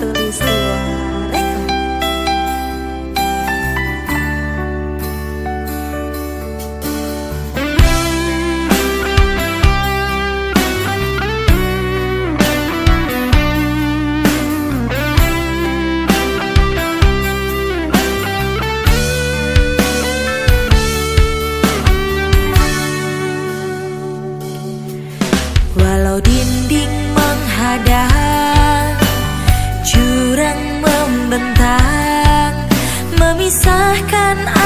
Từ vì. can I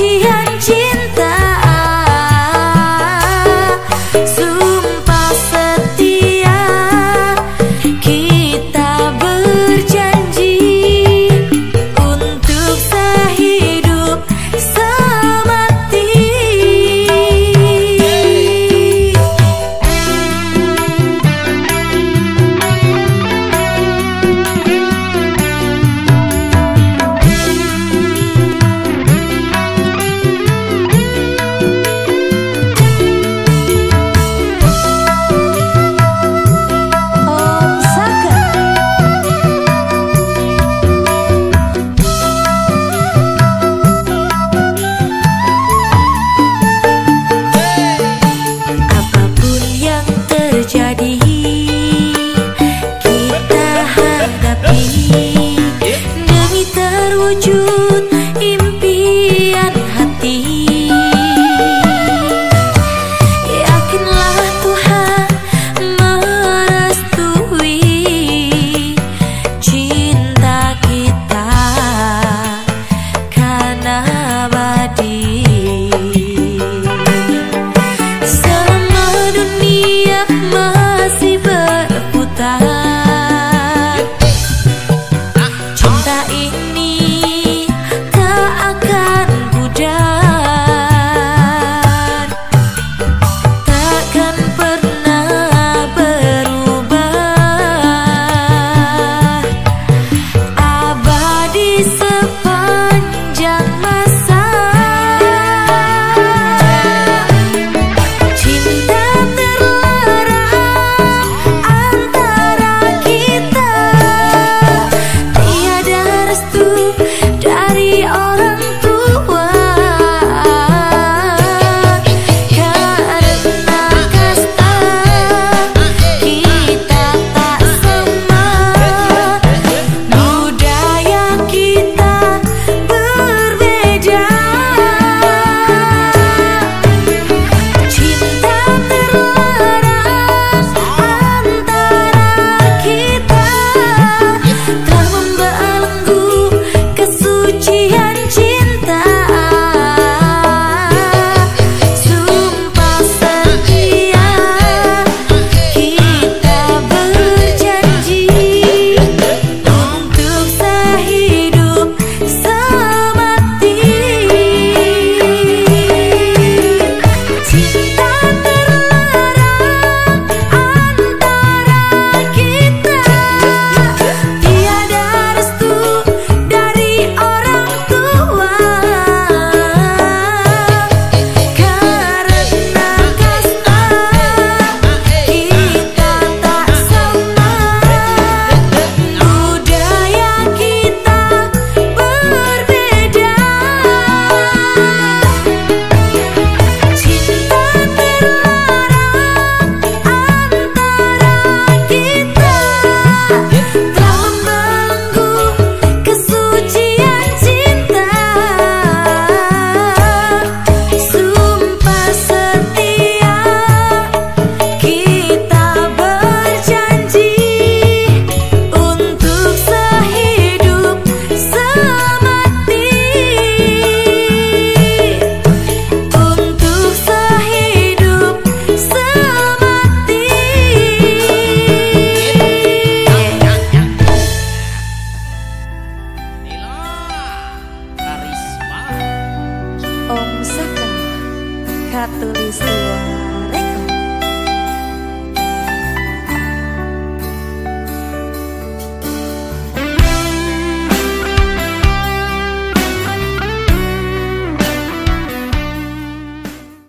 खुशियाँ you.